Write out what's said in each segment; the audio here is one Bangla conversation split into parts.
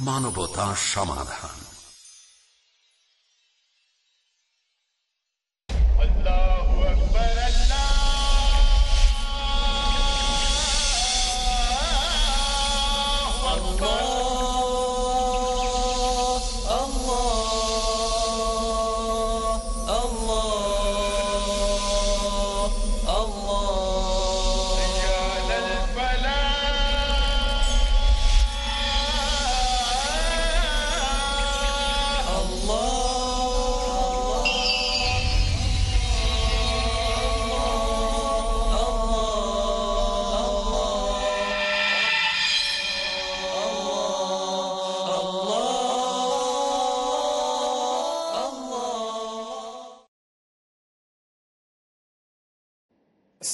মানবতা সমাধান।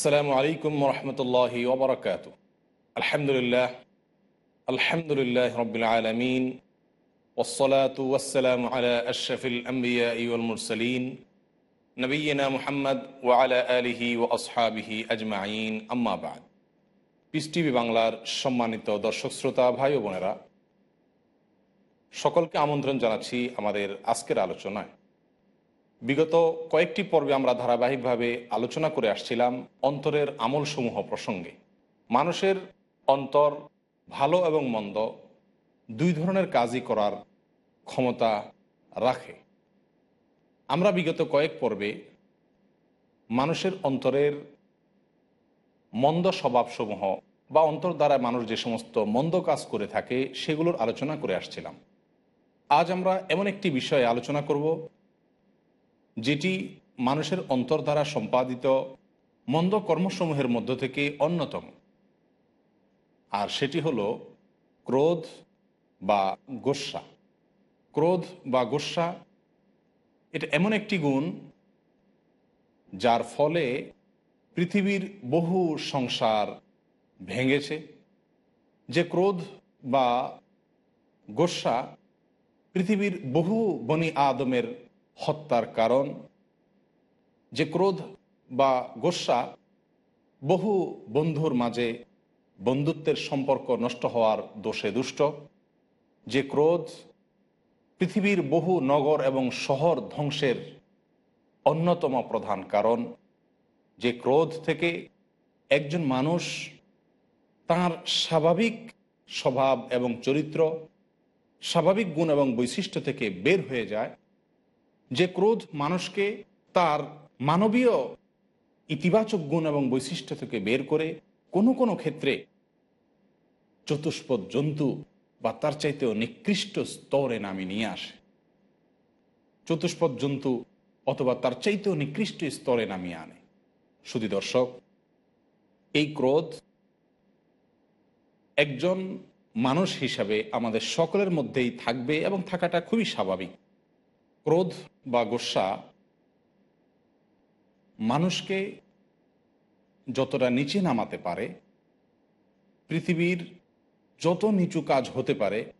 আসসালামু আলাইকুম রহমতুল্লাহ ওবরাকাত আলহামদুলিল্লাহ আলহামদুলিল্লাহ রবিল আলমিন ওসলাত ওয়াসালাম আলা আশরফিল আম্বিয়া ইউলমুরসলিন নবীনা মুহাম্মদ ওয়ালা আলিহি ও আসহাবিহি আজমাইন। আম্মাবাদ পিস টিভি বাংলার সম্মানিত দর্শক শ্রোতা, ভাই ও বোনেরা, সকলকে আমন্ত্রণ জানাচ্ছি আমাদের আজকের আলোচনায়। বিগত কয়েকটি পর্বে আমরা ধারাবাহিকভাবে আলোচনা করে আসছিলাম অন্তরের আমলসমূহ প্রসঙ্গে। মানুষের অন্তর ভালো এবং মন্দ দুই ধরনের কাজই করার ক্ষমতা রাখে। আমরা বিগত কয়েক পর্বে মানুষের অন্তরের মন্দ স্বভাবসমূহ বা অন্তর দ্বারা মানুষ যে সমস্ত মন্দ কাজ করে থাকে সেগুলোর আলোচনা করে আসছিলাম। আজ আমরা এমন একটি বিষয়ে আলোচনা করব যেটি মানুষের অন্তর দ্বারা সম্পাদিত মন্দ কর্মসমূহের মধ্য থেকে অন্যতম। আর সেটি হল ক্রোধ বা গোস্বা। ক্রোধ বা গোস্বা, এটা এমন একটি গুণ যার ফলে পৃথিবীর বহু সংসার ভেঙেছে। যে ক্রোধ বা গোস্বা পৃথিবীর বহু বনি আদমের হত্যার কারণ, যে ক্রোধ বা গোস্বা বহু বন্ধুর মাঝে বন্ধুত্বের সম্পর্ক নষ্ট হওয়ার দোষে দুষ্ট, যে ক্রোধ পৃথিবীর বহু নগর এবং শহর ধ্বংসের অন্যতম প্রধান কারণ, যে ক্রোধ থেকে একজন মানুষ তার স্বাভাবিক স্বভাব এবং চরিত্র, স্বাভাবিক গুণ এবং বৈশিষ্ট্য থেকে বের হয়ে যায় যে ক্রোধ মানুষকে তার মানবীয় ইতিবাচক গুণ এবং বৈশিষ্ট্য থেকে বের করে কোনো কোনো ক্ষেত্রে চতুষ্পদ জন্তু বা তার চাইতেও নিকৃষ্ট স্তরে নামে নিয়ে আসে। চতুষ্পদ জন্তু অথবা তার চাইতেও নিকৃষ্ট স্তরে নামিয়ে আনে। শুধু দর্শক, এই ক্রোধ একজন মানুষ হিসাবে আমাদের সকলের মধ্যেই থাকবে এবং থাকাটা খুবই স্বাভাবিক। ক্রোধ বা গোস্বা মানুষকে যতটা নিচে নামাতে পারে, পৃথিবীর যত নিচু কাজ হতে পারে,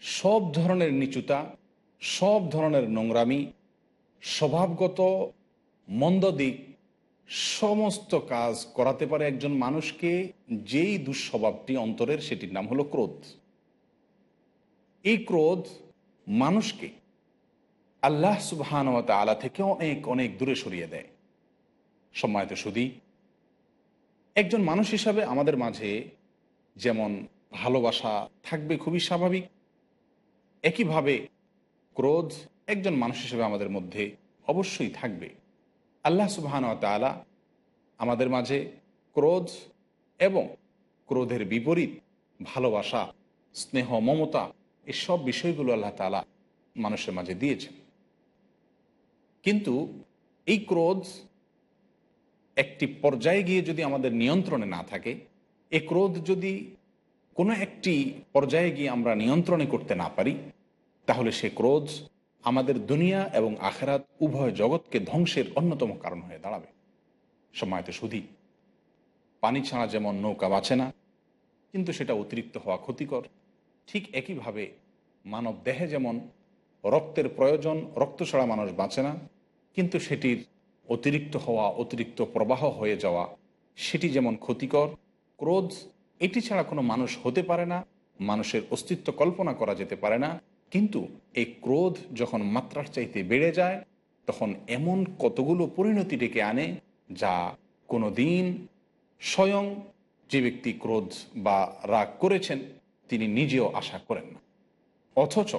সব ধরনের নিচুতা, সব ধরনের নোংরামি, স্বভাবগত মন্দ দিক, সমস্ত কাজ করাতে পারে একজন মানুষকে, যেই দুঃস্বভাবটি অন্তরের সেটির নাম হলো ক্রোধ। এই ক্রোধ মানুষকে আল্লাহ সুবহান ও তালা থেকে অনেক অনেক দূরে সরিয়ে দেয়। সম্মানিত সুদী, একজন মানুষ হিসাবে আমাদের মাঝে যেমন ভালোবাসা থাকবে খুবই স্বাভাবিক, একইভাবে ক্রোধ একজন মানুষ হিসেবে আমাদের মধ্যে অবশ্যই থাকবে। আল্লাহ সুবহান তালা আমাদের মাঝে ক্রোধ এবং ক্রোধের বিপরীত ভালোবাসা, স্নেহ, মমতা, এসব বিষয়গুলো আল্লাহ তালা মানুষের মাঝে দিয়েছেন। কিন্তু এই ক্রোধ একটি পর্যায়ে গিয়ে যদি আমাদের নিয়ন্ত্রণে না থাকে, এ ক্রোধ যদি কোনো একটি পর্যায়ে গিয়ে আমরা নিয়ন্ত্রণে করতে না পারি, তাহলে সে ক্রোধ আমাদের দুনিয়া এবং আখেরাত উভয় জগৎকে ধ্বংসের অন্যতম কারণ হয়ে দাঁড়াবে। সময়ত সুধি, পানি ছাড়া যেমন নৌকা বাঁচে না, কিন্তু সেটা অতিরিক্ত হওয়া ক্ষতিকর। ঠিক একইভাবে মানব দেহে যেমন রক্তের প্রয়োজন, রক্ত ছাড়া মানুষ বাঁচে না। কিন্তু সেটির অতিরিক্ত হওয়া, অতিরিক্ত প্রবাহ হয়ে যাওয়া, সেটি যেমন ক্ষতিকর, ক্রোধ, এটি ছাড়া কোনো মানুষ হতে পারে না, মানুষের অস্তিত্ব কল্পনা করা যেতে পারে না। কিন্তু এই ক্রোধ যখন মাত্রার চাইতে বেড়ে যায়, তখন এমন কতগুলো পরিণতি ডেকে আনে যা কোনো দিন স্বয়ং যে ব্যক্তি ক্রোধ বা রাগ করেছেন, তিনি নিজেও আশা করেন না। অথচ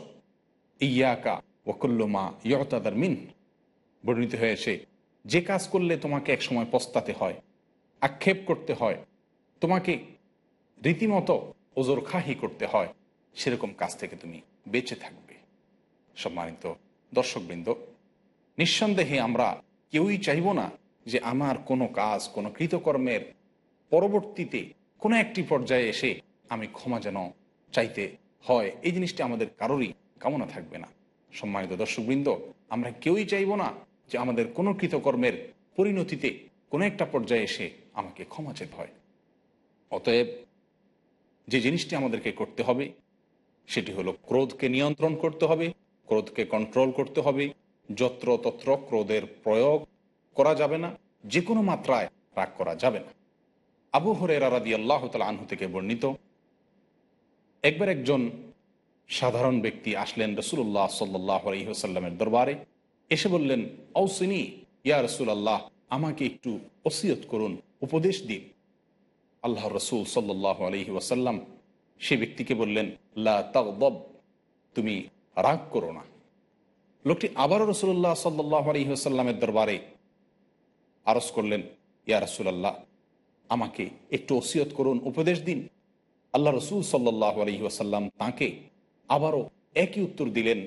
ইয়াকা ওকুল্লমা ইয়তাদার মিন। বর্ণিত হয়েছে, যে কাজ করলে তোমাকে একসময় পস্তাতে হয়, আক্ষেপ করতে হয়, তোমাকে রীতিমতো ওজোর খাহি করতে হয়, সেরকম কাজ থেকে তুমি বেঁচে থাকবে। সম্মানিত দর্শকবৃন্দ, নিঃসন্দেহে আমরা কেউই চাইব না যে আমার কোনো কাজ, কোনো কৃতকর্মের পরবর্তীতে কোনো একটি পর্যায়ে এসে আমি ক্ষমা যেন চাইতে হয়। এই জিনিসটি আমাদের কারোরই কামনা থাকবে না। সম্মানিত দর্শকবৃন্দ, আমরা কেউই চাইব না যে আমাদের কোনো কৃতকর্মের পরিণতিতে কোনো একটা পর্যায়ে এসে আমাকে ক্ষমা চেতে হয় অতএব যে জিনিসটি আমাদেরকে করতে হবে, সেটি হলো ক্রোধকে নিয়ন্ত্রণ করতে হবে, ক্রোধকে কন্ট্রোল করতে হবে। যত্র তত্র ক্রোধের প্রয়োগ করা যাবে না যে কোনো মাত্রায় রাগ করা যাবে না। আবু হরেরা রাদি আল্লাহ তালা আনহু থেকে বর্ণিত, একবার একজন সাধারণ ব্যক্তি আসলেন রসুল্লাহ সাল্লাহ আলহিহসাল্লামের দরবারে, এসে বললেন ঔসিনী ইয়া রসুল আল্লাহ আমাকে একটু ওসিয়ত করুন, উপদেশ দিন। আল্লাহ রসুল সাল্লাহ আলহি ওয়াসাল্লাম সে ব্যক্তিকে বললেন তুমি রাগ করো না। লোকটি আবারও রসুল্লাহ সাল্লাহ আলহি ওসাল্লামের দরবারে আরজ করলেন, ইয়া রসুলাল্লাহ, আমাকে একটু ওসিয়ত করুন, উপদেশ দিন। আল্লাহ রসুল সাল্লাহ আলহি ওয়াসাল্লাম তাঁকে আবারও একই উত্তর দিলেন,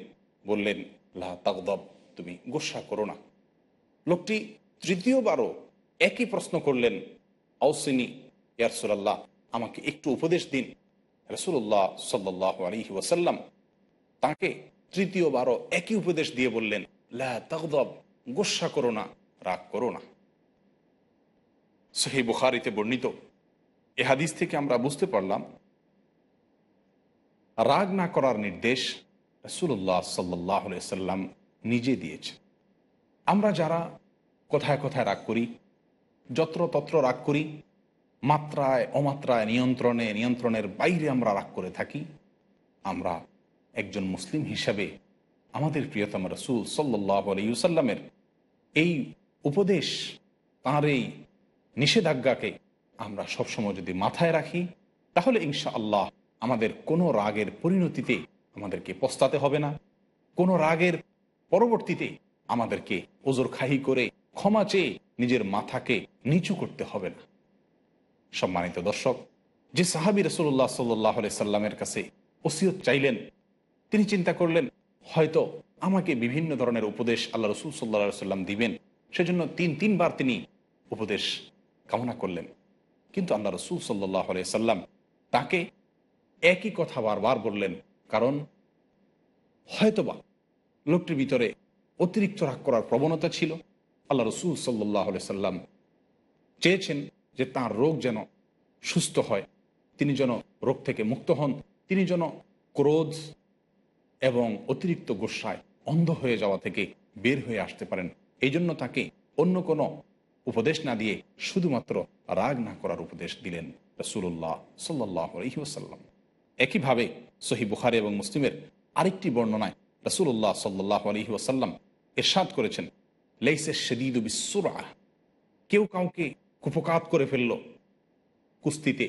বললেন, লা তাগদব, তুমি গোসা করো না। লোকটি তৃতীয়বারও একই প্রশ্ন করলেন, আউসিনী ইয়ারসুল্লাহ আমাকে একটু উপদেশ দিন। রসুল্লাহ সাল্লাহ আলহি ওয়াসাল্লাম তাকে তৃতীয়বারও একই উপদেশ দিয়ে বললেন, লা তাগদব, গোসা করো না, রাগ করো না। সহি বুখারিতে বর্ণিত এ হাদিস থেকে আমরা বুঝতে পারলাম রাগ না করার নির্দেশ রসুল্লাহ সাল্লাহ সাল্লাম নিজে দিয়েছে আমরা যারা কোথায় কোথায় রাগ করি, যত্রতত্র রাগ করি, মাত্রায় অমাত্রায় নিয়ন্ত্রণে, নিয়ন্ত্রণের বাইরে আমরা রাগ করে থাকি, আমরা একজন মুসলিম হিসাবে আমাদের প্রিয়তম রসুল সাল্লাহ আলাইসাল্লামের এই উপদেশ, তাঁর এই নিষেধাজ্ঞাকে আমরা সবসময় যদি মাথায় রাখি, তাহলে ইনশা আল্লাহ আমাদের কোনো রাগের পরিণতিতে আমাদেরকে পস্তাতে হবে না। কোনো রাগের পরবর্তীতে আমাদেরকে ওজোর খাহি করে ক্ষমা চেয়ে নিজের মাথাকে নিচু করতে হবে না। সম্মানিত দর্শক, যে সাহাবি রসুল্লাহ সাল্লাহ সাল্লামের কাছে ওসিয়ত চাইলেন, তিনি চিন্তা করলেন, হয়তো আমাকে বিভিন্ন ধরনের উপদেশ আল্লাহ রসুল সাল্লা সাল্লাম দিবেন। সেজন্য তিন, তিনবার তিনি উপদেশ কামনা করলেন। কিন্তু আল্লাহ রসুল সাল্লাহ সাল্লাম তাকে একই কথা বারবার বললেন, কারণ হয়তোবা লোকটির ভিতরে অতিরিক্ত রাগ করার প্রবণতা ছিল। আল্লাহ রসুল সাল্লাহ সাল্লাম চেয়েছেন যে তার রোগ যেন সুস্থ হয়, তিনি যেন রোগ থেকে মুক্ত হন, তিনি যেন ক্রোধ এবং অতিরিক্ত গোসায় অন্ধ হয়ে যাওয়া থেকে বের হয়ে আসতে পারেন। এই জন্য তাকে অন্য কোনো উপদেশ না দিয়ে শুধুমাত্র রাগ না করার উপদেশ দিলেন রসুল্লাহ সাল্লাহ আলহিউসাল্লাম একইভাবে সহি বুখারি এবং মুসলিমের আরেকটি বর্ণনায় রসুল্লাহ সাল্লাহ আলহি ওয়াসাল্লাম এরশাদ করেছেন, লেইসে শদীদ বিশ্বরা কেউ কাউকে কুপকাত করে ফেলল। কুস্তিতে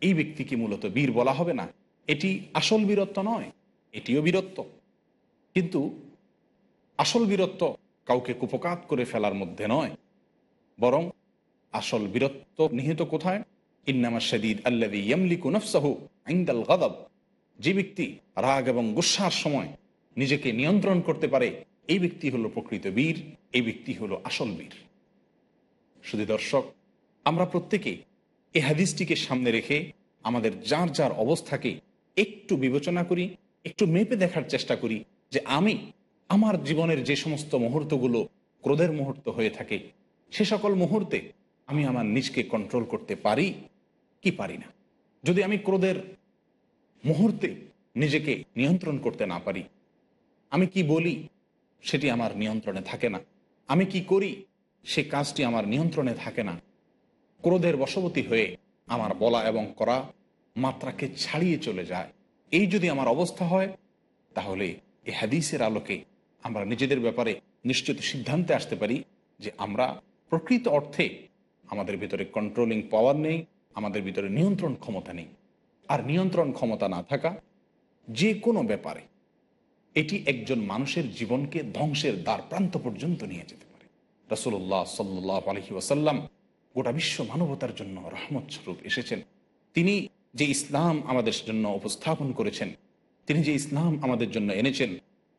এই ব্যক্তিকে মূলত বীর বলা হবে না। এটি আসল বীরত্ব নয়, এটিও বীরত্ব। কিন্তু আসল বীরত্ব কাউকে কুপকাত করে ফেলার মধ্যে নয়, বরং আসল বীরত্ব নিহিত কোথায়? ইন্নামা শদীদ আল্লাদি ইয়ামলিকু নফসাহু আইন্দাল গাদাব। যে ব্যক্তি রাগ এবং গুসার সময় নিজেকে নিয়ন্ত্রণ করতে পারে, এই ব্যক্তি হলো প্রকৃত বীর, এই ব্যক্তি হলো আসল বীর। শুধু দর্শক, আমরা প্রত্যেকে এ হাদিসটিকে সামনে রেখে আমাদের যার যার অবস্থাকে একটু বিবেচনা করি, একটু মেপে দেখার চেষ্টা করি যে আমি আমার জীবনের যে সমস্ত মুহূর্তগুলো ক্রোধের মুহূর্ত হয়ে থাকে, সে সকল মুহূর্তে আমি আমার নিজকে কন্ট্রোল করতে পারি কি পারি না? যদি আমি ক্রোধের মুহূর্তে নিজেকে নিয়ন্ত্রণ করতে না পারি, আমি কি বলি? সেটি আমার নিয়ন্ত্রণে থাকে না। আমি কি করি? সে কাজটি আমার নিয়ন্ত্রণে থাকে না। ক্রোধের বশবতী হয়ে আমার বলা এবং করা মাত্রাকে ছাড়িয়ে চলে যায়। এই যদি আমার অবস্থা হয়, তাহলে এ হাদিসের আলোকে আমরা নিজেদের ব্যাপারে নিশ্চিত সিদ্ধান্তে আসতে পারি যে আমরা প্রকৃত অর্থে আমাদের ভিতরে কন্ট্রোলিং পাওয়ার নেই আমাদের ভিতরে নিয়ন্ত্রণ ক্ষমতা নেই। আর নিয়ন্ত্রণ ক্ষমতা না থাকা যে কোনো ব্যাপারে এটি একজন মানুষের জীবনকে ধ্বংসের দ্বার প্রান্ত পর্যন্ত নিয়ে যেতে পারে। রসুল্লাহ সাল্লাহ আলহি ওয়াসাল্লাম গোটা বিশ্ব মানবতার জন্য রহমত স্বরূপ এসেছেন। তিনি যে ইসলাম আমাদের জন্য উপস্থাপন করেছেন, তিনি যে ইসলাম আমাদের জন্য এনেছেন,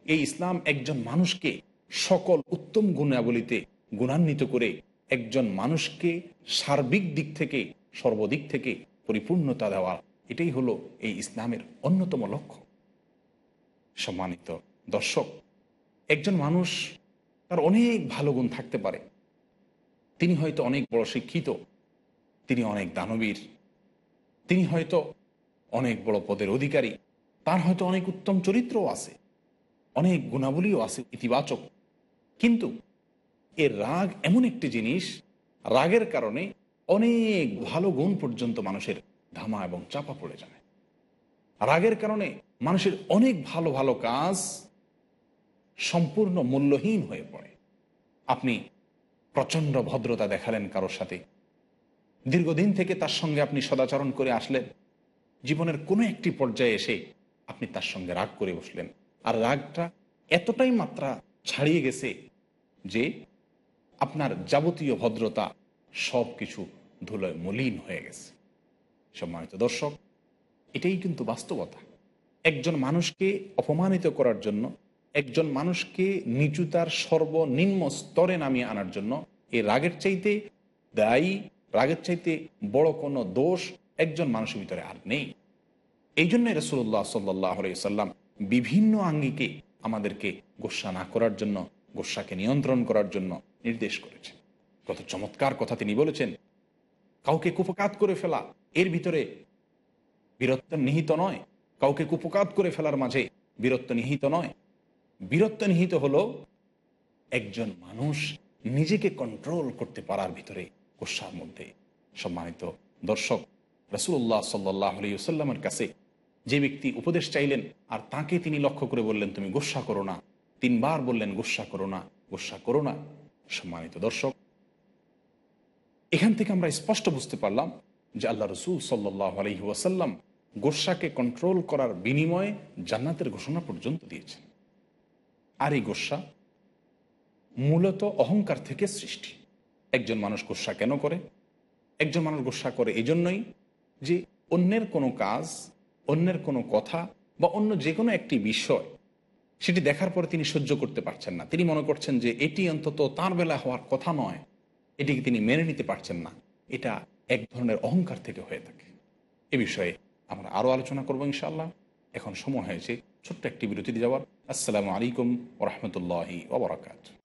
এই ইসলাম একজন মানুষকে সকল উত্তম গুণাবলিতে গুণান্বিত করে একজন মানুষকে সার্বিক দিক থেকে সর্বদিক থেকে পরিপূর্ণতা দেওয়া। এটাই হলো এই ইসলামের অন্যতম লক্ষ্য। সম্মানিত দর্শক, একজন মানুষ তার অনেক ভালো গুণ থাকতে পারে। তিনি হয়তো অনেক বড় শিক্ষিত, তিনি অনেক দানবীর, তিনি হয়তো অনেক বড় পদের অধিকারী, তার হয়তো অনেক উত্তম চরিত্রও আছে, অনেক গুণাবলীও আছে, ইতিবাচক। কিন্তু এর রাগ এমন একটি জিনিস, রাগের কারণে অনেক ভালো গুণ পর্যন্ত মানুষের ধামা এবং চাপা পড়ে যায়। রাগের কারণে মানুষের অনেক ভালো ভালো কাজ সম্পূর্ণ মূল্যহীন হয়ে পড়ে। আপনি প্রচণ্ড ভদ্রতা দেখালেন কারোর সাথে। দীর্ঘদিন থেকে তার সঙ্গে আপনি সদাচরণ করে আসলেন। জীবনের কোনো একটি পর্যায়ে এসে আপনি তার সঙ্গে রাগ করে বসলেন। আর রাগটা এতটাই মাত্রা ছাড়িয়ে গেছে যে আপনার যাবতীয় ভদ্রতা সব কিছু ধুলোয় মলিন হয়ে গেছে। সম্মানিত দর্শক, এটাই কিন্তু বাস্তবতা। একজন মানুষকে অপমানিত করার জন্য, একজন মানুষকে নিচুতার সর্বনিম্ন স্তরে নামিয়ে আনার জন্য এই রাগের চাইতে দায়ী, রাগের চাইতে বড় কোনো দোষ একজন মানুষের ভিতরে আর নেই। এই জন্য রসুল্লাহ সাল্লাহ সাল্লাম বিভিন্ন আঙ্গিকে আমাদেরকে গোসা না করার জন্য, গোসাকে নিয়ন্ত্রণ করার জন্য নির্দেশ করেছেন। কত চমৎকার কথা তিনি বলেছেন। কাউকে কুপকাত করে ফেলা, এর ভিতরে বীরত্ব নিহিত নয়। কাউকে কুপকাত করে ফেলার মাঝে বীরত্ব নিহিত নয়। বীরত্ব নিহিত হলো একজন মানুষ নিজেকে কন্ট্রোল করতে পারার ভিতরে গোসার মধ্যে। সম্মানিত দর্শক রসুল্লাহ সাল্লাহ আলিয়াল্লামের কাছে যে ব্যক্তি উপদেশ চাইলেন, আর তাকে তিনি লক্ষ্য করে বললেন, তুমি গোসা করো না। তিনবার বললেন গোসা করো না গোসা করো না। সম্মানিত দর্শক এখান থেকে আমরা স্পষ্ট বুঝতে পারলাম যে আল্লাহ রসুল সাল্লাহ আলহি ওয়াসাল্লাম গোসাকে কন্ট্রোল করার বিনিময়ে জান্নাতের ঘোষণা পর্যন্ত দিয়েছেন। আর এই গোসা মূলত অহংকার থেকে সৃষ্টি। একজন মানুষ গোসা কেন করে? একজন মানুষ গোসা করে এই জন্যই যে অন্যের কোনো কাজ, অন্যের কোনো কথা বা অন্য যে কোনো একটি বিষয় সেটি দেখার পরে তিনি সহ্য করতে পারছেন না। তিনি মনে করছেন যে এটি অন্তত তার বেলা হওয়ার কথা নয়। এটিকে তিনি মেনে নিতে পারছেন না। এটা এক ধরনের অহংকার থেকে হয়ে থাকে। এ বিষয়ে আমরা আরও আলোচনা করব ইনশাআল্লাহ। এখন সময় হয়েছে ছোট্ট একটি বিরতিতে যাওয়ার। আসসালামু আলাইকুম ওরহমতুল্লাহি ওবরাকাত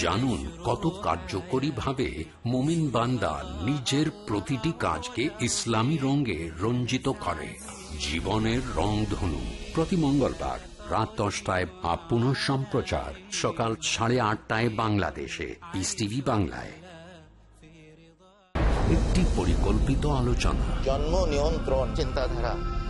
জানুন কত কার্যকরীভাবে মোমিন বান্দা নিজের প্রতিটি কাজকে ইসলামী রঙে রঞ্জিত করে। জীবনের রংধনু প্রতি মঙ্গলবার রাত দশটায় বা পুনঃ সম্প্রচার। সকাল সাড়ে আটটায় বাংলাদেশে। পিস টিভি বাংলায়। একটি পরিকল্পিত আলোচনা। জন্ম নিয়ন্ত্রণ। চিন্তাধারা।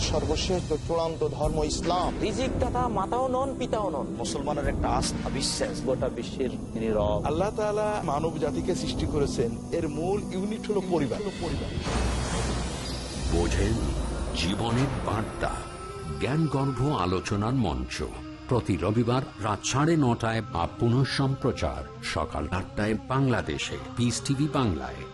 সর্বশেষ চূড়ান্ত ধর্ম ইসলাম রিজিক দাতা মাতাও নন পিতাও নন। মুসলমানের একটা আস্থা বিশ্বাস। গোটা বিশ্বের নীরব আল্লাহ তাআলা মানব জাতিকে সৃষ্টি করেছেন। এর মূল ইউনিট হলো পরিবার। পরিবার বোঝেন জীবনের বার্তা। জ্ঞানগর্ভ আলোচনার মঞ্চ। প্রতি রবিবার রাত সাড়ে নটায় বা পুনঃ সম্প্রচার সকাল আটটায় বাংলাদেশে। পিস টিভি বাংলায়।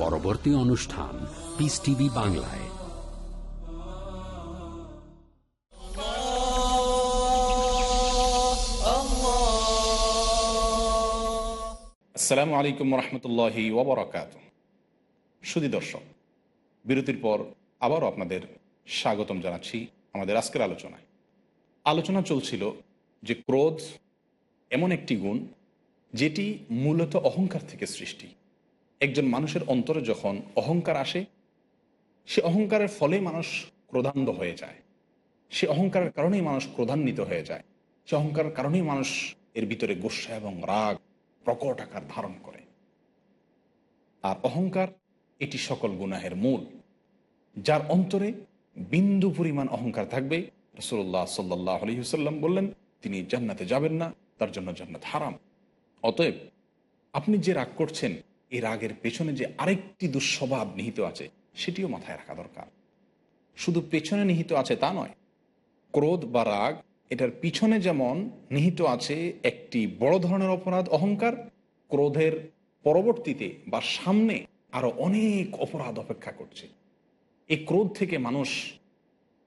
পরবর্তী অনুষ্ঠান পিস টিভি বাংলায়। আসসালামু আলাইকুম রহমতুল্লাহি ওবরাকাত সুদী দর্শক, বিরতির পর আবারও আপনাদের স্বাগতম জানাচ্ছি আমাদের আজকের আলোচনায়। আলোচনা চলছিল যে ক্রোধ এমন একটি গুণ যেটি মূলত অহংকার থেকে সৃষ্টি। একজন মানুষের অন্তরে যখন অহংকার আসে, সে অহংকারের ফলে মানুষ ক্রোধান্ধ হয়ে যায়। সে অহংকারের কারণেই মানুষ ক্রোধান্বিত হয়ে যায়। সে অহংকারের কারণেই মানুষ এর ভিতরে গোসা এবং রাগ, প্রকট আকার ধারণ করে। আর অহংকার এটি সকল গুনাহের মূল। যার অন্তরে বিন্দু পরিমাণ অহংকার থাকবে রসুল্লাহ সাল্লাহ আলহিহসাল্লাম বললেন, তিনি জান্নাতে যাবেন না, তার জন্য জান্নাত হারাম। অতএব আপনি যে রাগ করছেন এই রাগের পেছনে যে আরেকটি দুঃস্বভাব নিহিত আছে, সেটিও মাথায় রাখা দরকার। শুধু পেছনে নিহিত আছে তা নয়, ক্রোধ বা রাগ, এটার পিছনে যেমন নিহিত আছে একটি বড় ধরনের অপরাধ, অহংকার, ক্রোধের পরবর্তীতে বা সামনে আরও অনেক অপরাধ অপেক্ষা করছে। এই ক্রোধ থেকে মানুষ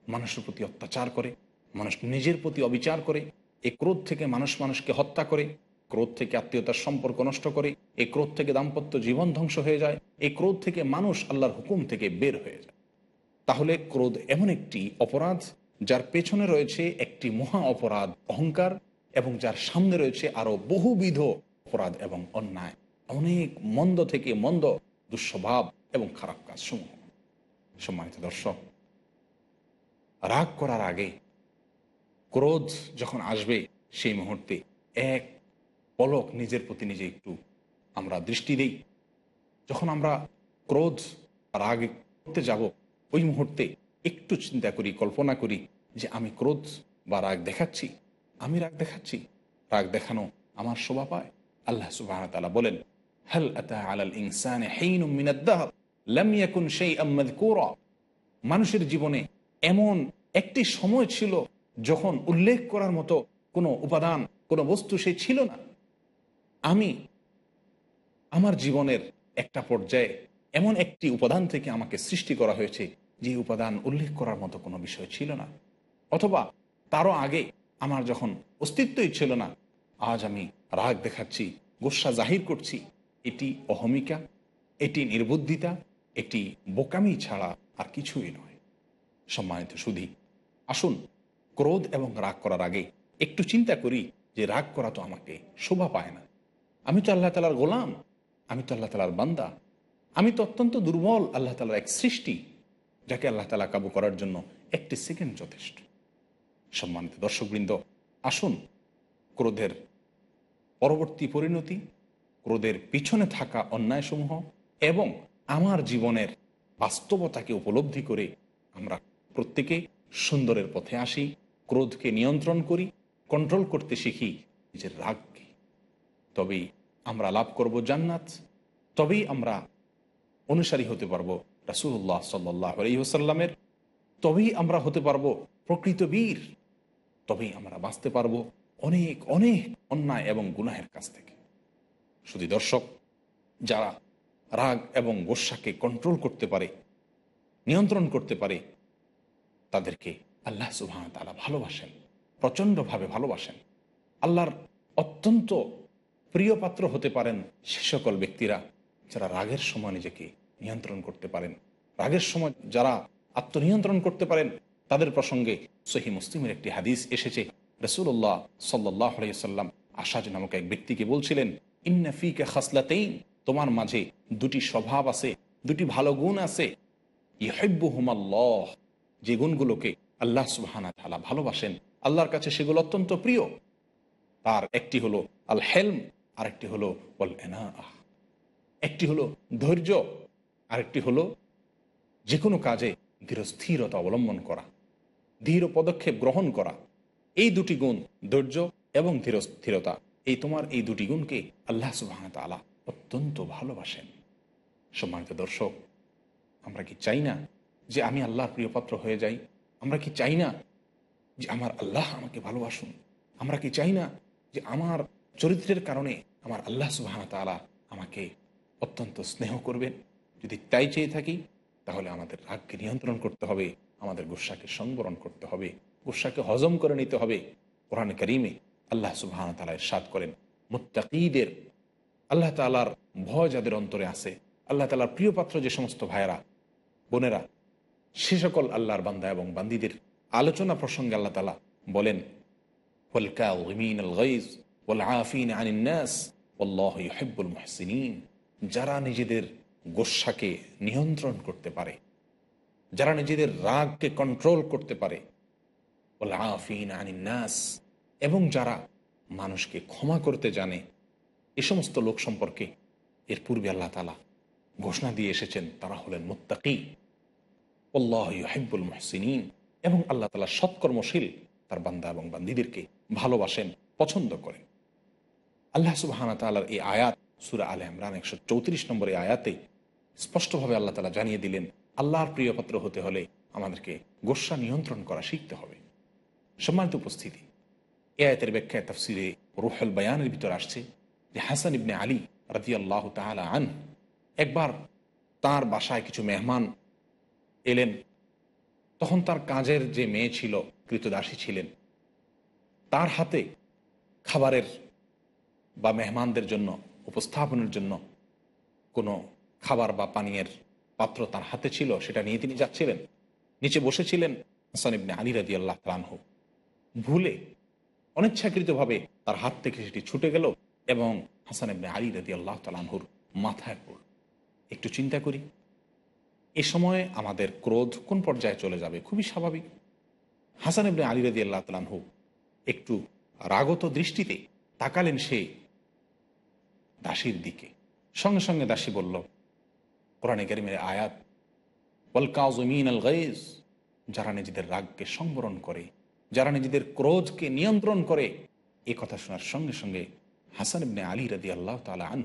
মানুষের প্রতি অত্যাচার করে, মানুষ নিজের প্রতি অবিচার করে, এই ক্রোধ থেকে মানুষ মানুষকে হত্যা করে ক্রোধ থেকে আত্মীয়তার সম্পর্ক নষ্ট করে এই ক্রোধ থেকে দাম্পত্য জীবন ধ্বংস হয়ে যায় এই ক্রোধ থেকে মানুষ আল্লাহর হুকুম থেকে বের হয়ে যায়। তাহলে ক্রোধ এমন একটি অপরাধ, যার পেছনে রয়েছে একটি মহা অপরাধ, অহংকার, এবং যার সামনে রয়েছে আরও বহুবিধ অপরাধ এবং অন্যায়। অনেক মন্দ থেকে মন্দ, দুঃস্বভাব এবং খারাপ কাজ সমূহ সম্মানিত দর্শক, রাগ করার আগে ক্রোধ যখন আসবে, সেই মুহূর্তে এক পলক নিজের প্রতি নিজে একটু আমরা দৃষ্টি দেই। যখন আমরা ক্রোধ রাগ করতে যাব, ওই মুহূর্তে একটু চিন্তা করি, কল্পনা করি যে আমি ক্রোধ বা রাগ দেখাচ্ছি। আমি রাগ দেখাচ্ছি। রাগ দেখানো আমার শোভা পায়। আল্লাহ সুবাহ তালা বলেন, হল আতা আলাল ইনসানে হেইনুম মিনাদ্দাহ শাইআম মাযকুরা? মানুষের জীবনে এমন একটি সময় ছিল যখন উল্লেখ করার মতো কোনো উপাদান, কোনো বস্তু সে ছিল না। আমি আমার জীবনের একটা পর্যায়ে এমন একটি উপাদান থেকে আমাকে সৃষ্টি করা হয়েছে, যে উপাদান উল্লেখ করার মতো কোনো বিষয় ছিল না। অথবা তারও আগে আমার যখন অস্তিত্বই ছিল না, আজ আমি রাগ দেখাচ্ছি, গোসা জাহির করছি। এটি অহমিকা, এটি নির্বুদ্ধিতা, এটি বোকামি ছাড়া আর কিছুই নয়। সম্মানিত সুধী, আসুন ক্রোধ এবং রাগ করার আগে একটু চিন্তা করি যে রাগ করা তো আমাকে শোভা পায় না। আমি তো আল্লাহ তালার গোলাম, আমি তো আল্লাহ তালার বান্দা। আমি তো অত্যন্ত দুর্বল, আল্লাহ তালার এক সৃষ্টি, যাকে আল্লাহ তালা কাবু করার জন্য একটি সেকেন্ড যথেষ্ট। সম্মানিত দর্শকবৃন্দ, আসুন ক্রোধের পরবর্তী পরিণতি, ক্রোধের পিছনে থাকা অন্যায়সমূহ এবং আমার জীবনের বাস্তবতাকে উপলব্ধি করে আমরা প্রত্যেকে সুন্দরের পথে আসি, ক্রোধকে নিয়ন্ত্রণ করি কন্ট্রোল করতে শিখি, নিজের রাগকে। তবেই আমরা লাভ করব জান্নাত, তবেই আমরা অনুসারী হতে পারব রাসুল্লাহ সাল্লাহ আলহিহসাল্লামের তবেই আমরা হতে পারব প্রকৃত বীর, তবেই আমরা বাঁচতে পারব অনেক অনেক অন্যায় এবং গুনাহের কাছ থেকে। শুধু দর্শক, যারা রাগ এবং গোসাকে কন্ট্রোল করতে পারে, নিয়ন্ত্রণ করতে পারে, তাদেরকে আল্লাহ সুবাহ তালা ভালোবাসেন, প্রচণ্ডভাবে ভালোবাসেন। আল্লাহর অত্যন্ত প্রিয় পাত্র হতে পারেন সে সকল ব্যক্তিরা যারা রাগের সময় নিজেকে নিয়ন্ত্রণ করতে পারেন। রাগের সময় যারা আত্মনিয়ন্ত্রণ করতে পারেন, তাদের প্রসঙ্গে সহি মুসলিমের একটি হাদিস এসেছে। রসুল্লাহ সাল্লাহ সাল্লাম আসাজ নামক এক ব্যক্তিকে বলছিলেন ইন্নাফিকে খাসলাতেই তোমার মাঝে দুটি স্বভাব আছে, দুটি ভালো গুণ আছে। ইহেব্বুহুমাল্লাহ যে গুণগুলোকে আল্লাহ সুবাহানা তালা ভালোবাসেন, আল্লাহর কাছে সেগুলো অত্যন্ত প্রিয়। তার একটি হলো আল হেলম আরেকটি হলো, ওয়াল এনা একটি হলো, ধৈর্য আরেকটি হলো যে কোনো কাজে ধীরস্থিরতা অবলম্বন করা, ধীর পদক্ষেপ গ্রহণ করা। এই দুটি গুণ, ধৈর্য এবং ধীরস্থিরতা, এই তোমার এই দুটি গুণকে আল্লাহ সুবাহ তালা অত্যন্ত ভালোবাসেন। সম্মানিত দর্শক, আমরা কি চাই না যে আমি আল্লাহর প্রিয়পাত্র হয়ে যাই? আমরা কি চাই না যে আমার আল্লাহ আমাকে ভালোবাসুন? আমরা কি চাই না যে আমার চরিত্রের কারণে আমার আল্লাহ সুবাহ তালা আমাকে অত্যন্ত স্নেহ করবেন। যদি তাই চেয়ে থাকি, তাহলে আমাদের রাগকে নিয়ন্ত্রণ করতে হবে, আমাদের গুসাকে সংবরণ করতে হবে গুসাকে হজম করে নিতে হবে। কোরআন করিমে আল্লাহ সুবাহ তালা সাদ করেন, মুত্তাকিদের, আল্লাহ তালার ভয় যাদের অন্তরে আছে, আল্লাহ তালার প্রিয় পাত্র যে সমস্ত ভাইয়েরা, বোনেরা, সে সকল আল্লাহর বান্দা এবং বান্দিদের আলোচনা প্রসঙ্গে আল্লাহ তালা বলেন যারা নিজেদের গোসাকে নিয়ন্ত্রণ করতে পারে, যারা নিজেদের রাগকে কন্ট্রোল করতে পারে আফিন আনিন্নাস, এবং যারা মানুষকে ক্ষমা করতে জানে, এ সমস্ত লোক সম্পর্কে এর পূর্বে আল্লাহ তালা ঘোষণা দিয়ে এসেছেন, তারা হলেন মুত্তাকি হেব্বুল মহসিন এবং আল্লাহ তালা সৎকর্মশীল তার বান্দা এবং বান্দিদেরকে ভালোবাসেন, পছন্দ করেন। আল্লাহ সুবাহানা তালার এই আয়াত, সুরা আল ইমরান একশো চৌত্রিশ নম্বরে আয়াতে স্পষ্টভাবে আল্লাহ তালা জানিয়ে দিলেন, আল্লাহর প্রিয়পাত্র হতে হলে আমাদেরকে গোসা নিয়ন্ত্রণ করা শিখতে হবে। সম্মানিত উপস্থিতি এ আয়তের ব্যাখ্যায় তফসিরে রুহেল বয়ানের ভিতর আসছে যে হাসান ইবনে আলী রাজি আল্লাহ তালা আন একবার তার বাসায় কিছু মেহমান এলেন, তখন তার কাজের যে মেয়ে ছিল, কৃতদাসী ছিলেন। তার হাতে খাবারের বা মেহমানদের জন্য, উপস্থাপনের জন্য কোনো খাবার বা পানীয়ের পাত্র তার হাতে ছিল, সেটা নিয়ে তিনি যাচ্ছিলেন। নিচে বসেছিলেন হাসান ইবনে আলী রাজি আল্লাহ তালানহ ভুলে, অনিচ্ছাকৃতভাবে তার হাত থেকে সেটি ছুটে গেল এবং হাসান ইবনে আলী রাজি আল্লাহ তালানহুর মাথায় পড়ল। একটু চিন্তা করি, এ সময় আমাদের ক্রোধ কোন পর্যায়ে চলে যাবে? খুবই স্বাভাবিক। হাসান ইবনে আলী রাজি আল্লাহ তালানহু একটু রাগত দৃষ্টিতে তাকালেন সে দাসীর দিকে। সঙ্গে সঙ্গে দাসী বলল, কোরআনে গরিমের আয়াত ওয়ালকাজমিন আল গাইজ, যারা নিজেদের রাগকে সংবরণ করে, যারা নিজেদের ক্রোধকে নিয়ন্ত্রণ করে, এ কথা শোনার সঙ্গে সঙ্গে হাসান ইবনে আলী রাদি আল্লাহ তালা আন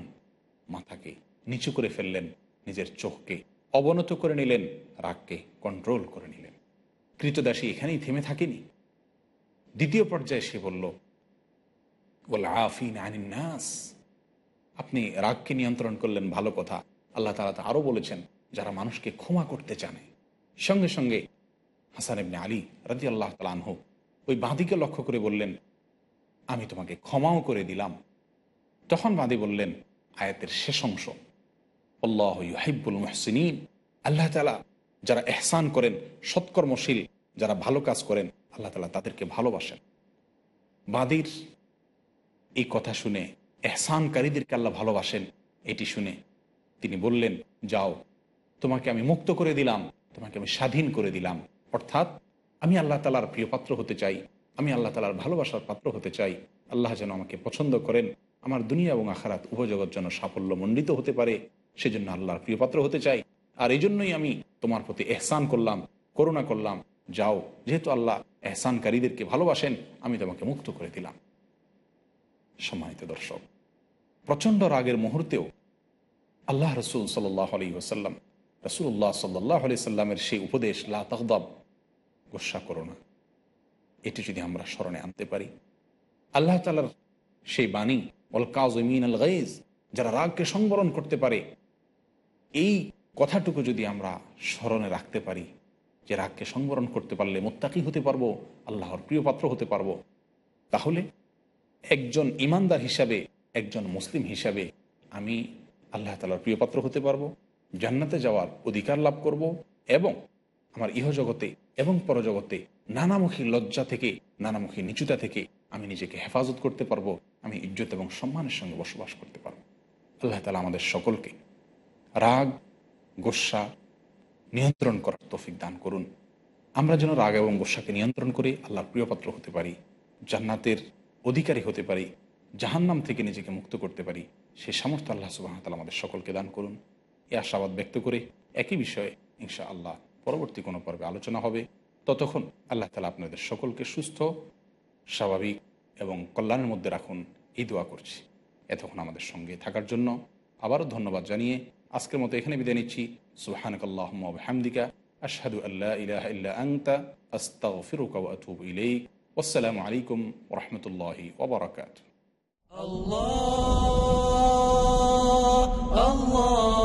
মাথাকে নিচু করে ফেললেন, নিজের চোখকে অবনত করে নিলেন, রাগকে কন্ট্রোল করে নিলেন। কৃতদাসী এখানেই থেমে থাকেনি। দ্বিতীয় পর্যায়ে সে বলল বল আফিন আনিন নাস আপনি রাগকে নিয়ন্ত্রণ করলেন, ভালো কথা। আল্লাহ তালা তা আরও বলেছেন, যারা মানুষকে ক্ষমা করতে জানে। সঙ্গে সঙ্গে হাসান ইবনে আলী রাজি আল্লাহ তালানহ ওই বাঁদিকে লক্ষ্য করে বললেন, আমি তোমাকে ক্ষমাও করে দিলাম। তখন বাঁদি বললেন, আয়াতের শেষ অংশ, আল্লাহ হাইবুল মহসিন আল্লাহ তালা যারা এহসান করেন, সৎকর্মশীল, যারা ভালো কাজ করেন, আল্লাহ তালা তাদেরকে ভালোবাসেন। বাদির এই কথা শুনে এহসানকারীদেরকে আল্লাহ ভালোবাসেন, এটি শুনে তিনি বললেন, যাও, তোমাকে আমি মুক্ত করে দিলাম, তোমাকে আমি স্বাধীন করে দিলাম। অর্থাৎ আমি আল্লাহ তালার প্রিয় পাত্র হতে চাই, আমি আল্লাহ তালার ভালোবাসার পাত্র হতে চাই। আল্লাহ যেন আমাকে পছন্দ করেন, আমার দুনিয়া এবং আখারাত উপজগৎ যেন সাফল্য মণ্ডিত হতে পারে, সেজন্য আল্লাহর প্রিয় পাত্র হতে চাই। আর এই জন্যই আমি তোমার প্রতি এহসান করলাম, করুণা করলাম। যাও, যেহেতু আল্লাহ এহসানকারীদেরকে ভালোবাসেন, আমি তোমাকে মুক্ত করে দিলাম। সম্মানিত দর্শক প্রচণ্ড রাগের মুহূর্তেও আল্লাহ রসুল সাল্লাহ আলী ওসাল্লাম রসুল্লাহ সাল্লাহ আলি সাল্লামের সেই উপদেশ, লা তহদাব গোসা করো না। এটি যদি আমরা স্মরণে আনতে পারি। আল্লাহ তালার সেই বাণী অল কাজমিন আল গাইজ যারা রাগকে সংবরণ করতে পারে, এই কথাটুকু যদি আমরা স্মরণে রাখতে পারি, যে রাগকে সংবরণ করতে পারলে মোত্তাকি হতে পারব, আল্লাহর প্রিয় পাত্র হতে পারব, তাহলে একজন ইমানদার হিসাবে একজন মুসলিম হিসাবে আমি আল্লাহ তালার প্রিয় পাত্র হতে পারব, জান্নাতে যাওয়ার অধিকার লাভ করব এবং আমার ইহজগতে এবং পরজগতে নানামুখী লজ্জা থেকে, নানামুখী নিচুতা থেকে আমি নিজেকে হেফাজত করতে পারব, আমি ইজ্জত এবং সম্মানের সঙ্গে বসবাস করতে পারব। আল্লাহ তালা আমাদের সকলকে রাগ, গোসা নিয়ন্ত্রণ করার তৌফিক দান করুন। আমরা যেন রাগ এবং গোসাকে নিয়ন্ত্রণ করে আল্লাহর প্রিয়পাত্র হতে পারি, জান্নাতের অধিকারী হতে পারি জাহান্নাম থেকে নিজেকে মুক্ত করতে পারি, সে সামর্থ্য আল্লাহ সুবাহতাল আমাদের সকলকে দান করুন। এ আশাবাদ ব্যক্ত করে একই বিষয়ে ইনশা আল্লাহ পরবর্তী কোনো পর্বে আলোচনা হবে। ততক্ষণ আল্লাহ তালা আপনাদের সকলকে সুস্থ, স্বাভাবিক এবং কল্যাণের মধ্যে রাখুন, এই দোয়া করছি। এতক্ষণ আমাদের সঙ্গে থাকার জন্য আবারও ধন্যবাদ জানিয়ে আজকের মতো এখানে বিদায় নিচ্ছি। সুবাহানকাল্লাহ হামদিকা আশহাদু আল্লাহ ইলাহ ইল্লা আংতা আস্তাগফিরুকা ওয়া আতুবু ইলাইক। ওয়াসসালামু আলাইকুম রাহমাতুল্লাহি ওয়া Allah, Allah.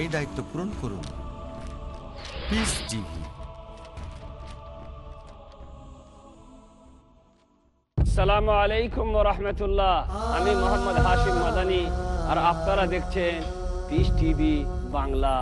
এই দায়িত্ব পূরণ করুন। পিস টিভি সালাম আলাইকুম রহমতুল্লাহ। আমি মোহাম্মদ হাশিম মাদানি, আর আপনারা দেখছেন পিস টিভি বাংলা।